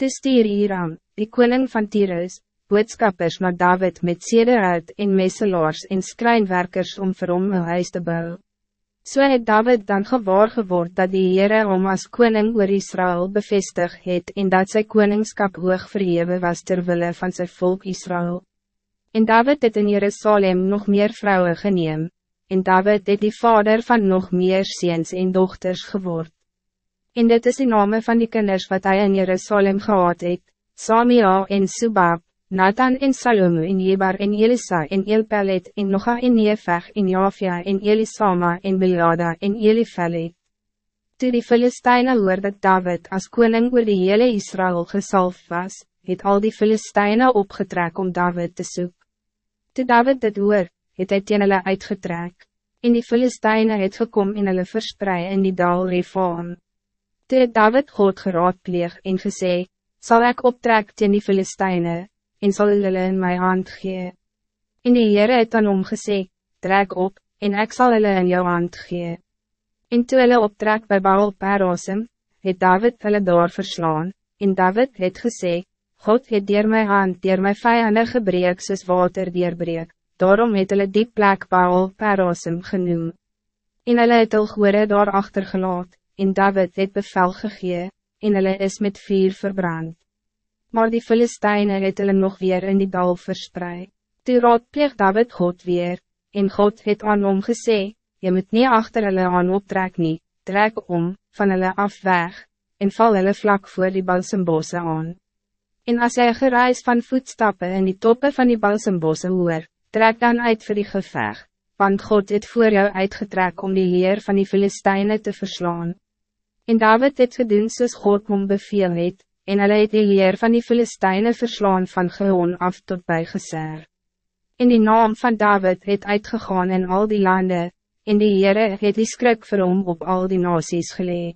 Toe stuur Hiram, die koning van Tyrus, boodskappers naar David met sederhout en messelaars en skrijnwerkers om vir hom een huis te bouwen. So het David dan gewaar geword dat die Heere om as koning oor Israël bevestig het en dat sy koningskap hoog verhewe was terwille van zijn volk Israël. En David het in Jerusalem nog meer vrouwen geneem, en David het die vader van nog meer ziens en dochters geword. En dit is die name van die kinders wat hij in Jerusalem gehad het, Samia en Subab, Nathan en Salomo en Jebar en Elisa en Elpelet en Noga en Nefeg en Jafia en Elisama en Belada en Elifelet. Toe die Filisteine hoor dat David als koning oor die hele Israël gesalf was, het al die Filisteine opgetrek om David te zoeken. Toe David dit hoor, het hy teen hulle uitgetrek, en die Filisteine het gekom en hulle versprei in die dal Refaan. Toe het David God geraadpleeg en gesê, zal ik optrek teen die Filisteine, en zal hulle in my hand gee. En die Heere het dan omgesê, trek op, en ik zal hulle in jou hand gee. En toe hulle optrek by Baal Perosem, het David hulle daar verslaan, en David het gesê, God het dier my hand dier my vijanden gebreek soos water deurbreek, daarom het hulle die plek Baal Perosem genoem. En hulle het al daar achtergelaat, en David het bevel gegee, en hulle is met vuur verbrand. Maar die Filisteine het hulle nog weer in die dal verspreid. Toe raadpleeg David God weer, en God het aan hom gesê, je moet niet achter hulle aan optrek nie, trek om, van hulle af weg, en val hulle vlak voor die balsembosse aan. En als jy gereis van voetstappen in die toppen van die balsembosse hoor, trek dan uit voor die geveg, want God het voor jou uitgetrek om die leer van die Filisteine te verslaan. En David het gedoen soos God hom beveel het, en hulle het die leer van die Filisteine verslaan van gewoon af tot bij Geser. En die naam van David het uitgegaan in al die landen, en die Heere het die skrik vir hom op al die nasies geleid.